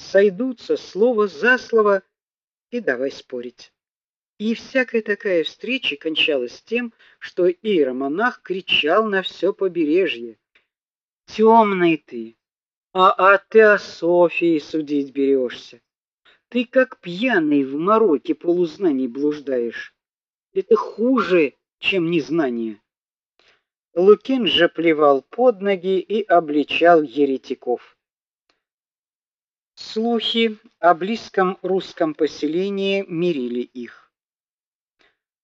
сойдутся слово за слово и давай спорить. И всякая такая встреча кончалась тем, что иеромонах кричал на все побережье: "Темный ты, а о Софии судить берешься. Ты как пьяный в мороке полузнаний блуждаешь. Это хуже, чем незнание". Лукин же плевал под ноги и обличал еретиков. Слухи о близком русском поселении мирили их.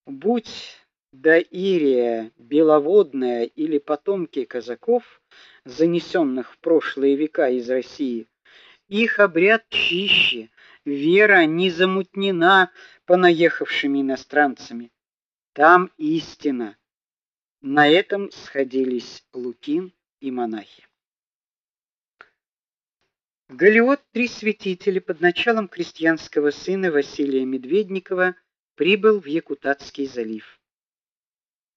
Будь Даирия беловодная или потомки казаков, занесенных в прошлые века из России, их обряд чище, вера не замутнена понаехавшими иностранцами. Там истина. На этом сходились Лукин и монахи. В Галиот три святителя под началом крестьянского сына Василия Медведникова прибыл в Якутатский залив.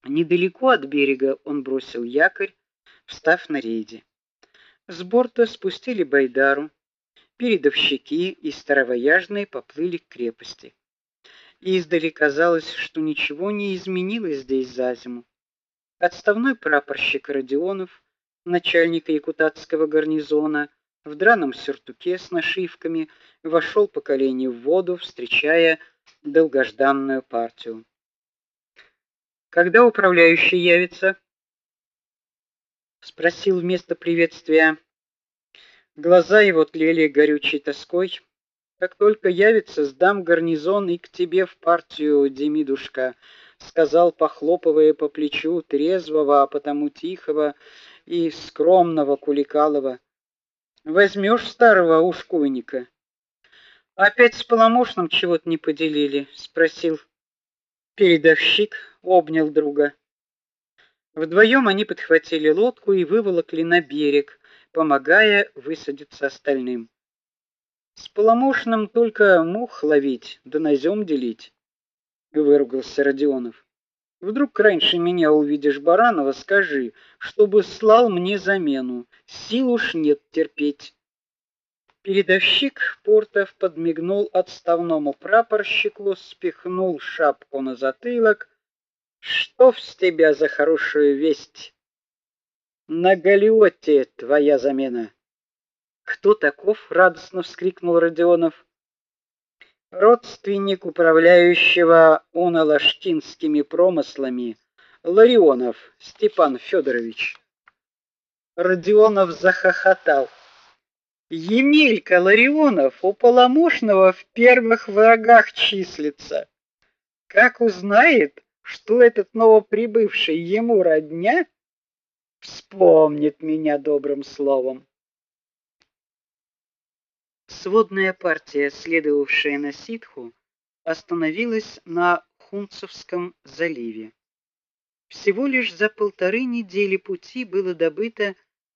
Недалеко от берега он бросил якорь, встав на рейде. С борта спустили байдару, передовщики и старовояжные поплыли к крепости. Издали казалось, что ничего не изменилось здесь за зиму. Отставной прапорщик Родионов, начальник якутатского гарнизона, в драном сюртуке с нашивками, вошел по колени в воду, встречая долгожданную партию. Когда управляющий явится? спросил вместо приветствия. Глаза его тлели горючей тоской. Как только явится, сдам гарнизон и к тебе в партию, Демидушка, сказал, похлопывая по плечу трезвого, а потому тихого и скромного Куликалова. Возьмешь старого ушкуйника. Опять с поломошным чего-то не поделили, спросил передовщик, обнял друга. Вдвоем они подхватили лодку и выволокли на берег, помогая высадиться остальным. С поломошным только мух ловить, да назем делить, выругался Родионов. Вдруг раньше меня увидишь Баранова, скажи, чтобы слал мне замену. Сил уж нет терпеть. Передовщик Портов подмигнул отставному прапорщику, спихнул шапку на затылок. Что с тебя за хорошую весть? На галиоте твоя замена. Кто таков? радостно вскрикнул Родионов. Родственник управляющего Уналаштинскими промыслами Ларионов Степан Федорович. Родионов захохотал. Емелька Ларионов у Поломошного в первых врагах числится. Как узнает, что этот новоприбывший ему родня, вспомнит меня добрым словом. Сводная партия, следовавшая на ситху, остановилась на Хунцевском заливе. Всего лишь за полторы недели пути было добыто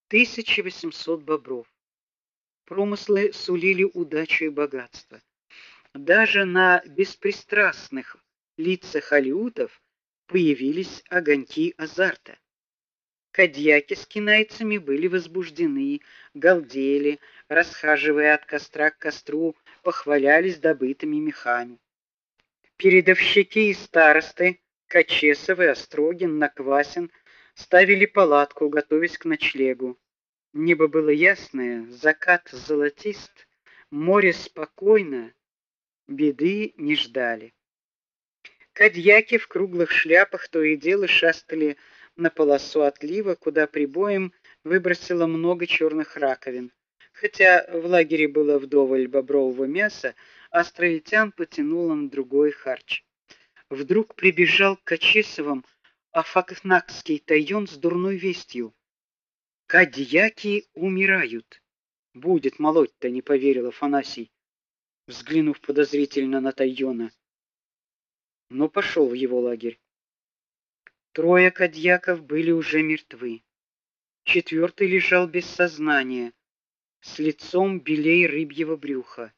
1800 бобров промыслы сулили удачу и богатство. Даже на беспристрастных лицах алиутов появились огоньки азарта. Кадьяки с кинайцами были возбуждены, галдели, расхаживая от костра к костру, похвалялись добытыми мехами. Передовщики и старосты Качесов и Острогин, Наквасин ставили палатку, готовясь к ночлегу. Небо было ясное, закат золотист, море спокойно, беды не ждали. Кадьяки в круглых шляпах то и дело шастали на полосу отлива, куда прибоем выбросило много черных раковин. Хотя в лагере было вдоволь бобрового мяса, островитян потянуло на другой харч. Вдруг прибежал к Качесовым Афакнакский тайон с дурной вестью. Кадьяки умирают. Будет молоть-то, не поверил Афанасий, взглянув подозрительно на Тайона. Но пошел в его лагерь. Трое кадьяков были уже мертвы. Четвертый лежал без сознания, с лицом белей рыбьего брюха.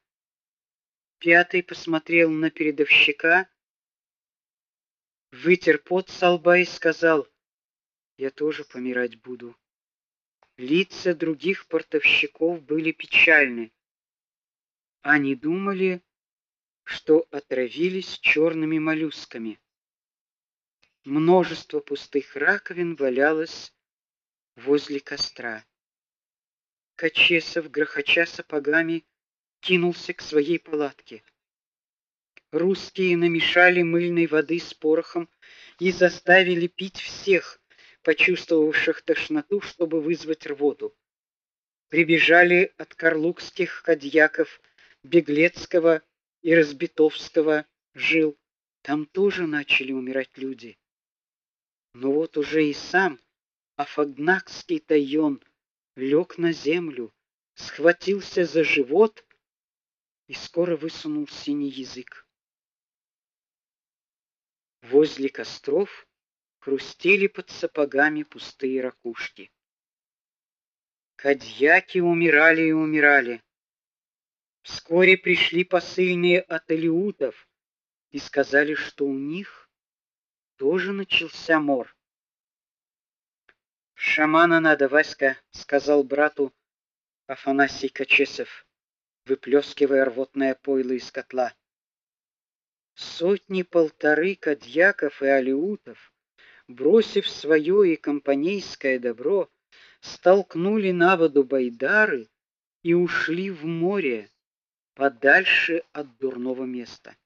Пятый посмотрел на передовщика, вытер пот со лба и сказал: "Я тоже помирать буду". Лица других портовщиков были печальны. Они думали, что отравились черными моллюсками. Множество пустых раковин валялось возле костра. Качесов, грохоча сапогами, кинулся к своей палатке. Русские намешали мыльной воды с порохом и заставили пить всех, почувствовавших тошноту, чтобы вызвать рвоту. Прибежали от карлукских кадьяков Беглецкого и Разбитовского жил. Там тоже начали умирать люди. Но вот уже и сам Афагнакский тайон лег на землю, схватился за живот и скоро высунул синий язык. Возле костров хрустели под сапогами пустые ракушки. Кадьяки умирали и умирали. Вскоре пришли посыльные от элиутов и сказали, что у них тоже начался мор. Шамана надо, Васька, сказал брату Афанасий Качесов, выплескивая рвотное пойло из котла. Сотни полторы кадьяков и алиутов, бросив свое и компанейское добро, столкнули на воду байдары и ушли в море подальше от дурного места.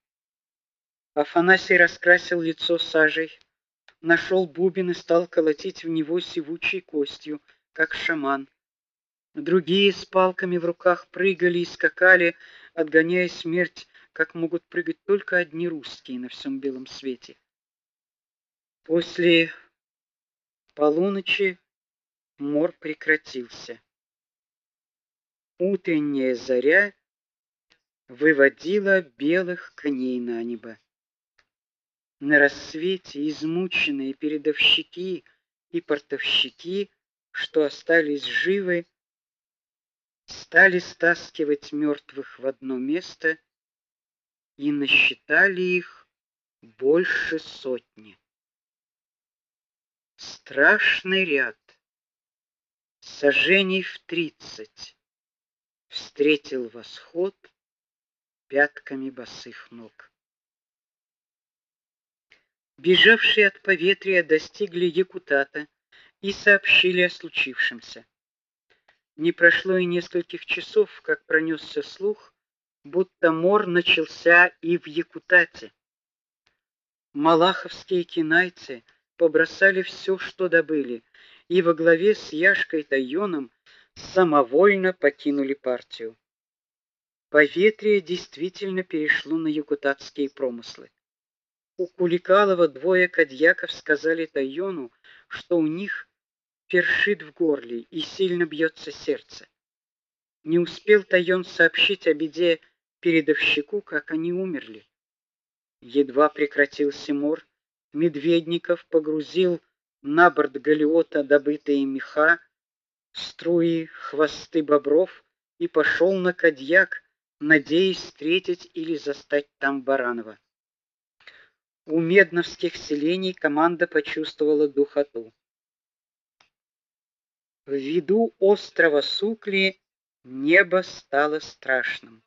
Афанасий раскрасил лицо сажей, нашел бубен и стал колотить в него сивучей костью, как шаман. Другие с палками в руках прыгали и скакали, отгоняя смерть, как могут прыгать только одни русские на всем белом свете. После полуночи мор прекратился. Утренняя заря выводила белых коней на небо. На рассвете измученные передовщики и портовщики, что остались живы, стали стаскивать мертвых в одно место и насчитали их больше сотни. Страшный ряд, сожжений в тридцать, встретил восход пятками босых ног. Бежавшие от поветрия достигли Якутата и сообщили о случившемся. Не прошло и нескольких часов, как пронесся слух, будто мор начался и в Якутате. Малаховские кинайцы побросали все, что добыли, и во главе с Яшкой Тайоном самовольно покинули партию. Поветрие действительно перешло на якутатские промыслы. У Куликалова двое кадьяков сказали Тайону, что у них першит в горле и сильно бьется сердце. Не успел Тайон сообщить о беде передовщику, как они умерли. Едва прекратился мор, Медведников погрузил на борт галеота добытые меха, струи, хвосты бобров и пошел на Кадьяк, надеясь встретить или застать там Баранова. У медновских селений команда почувствовала духоту. В виду острова Сукли небо стало страшным.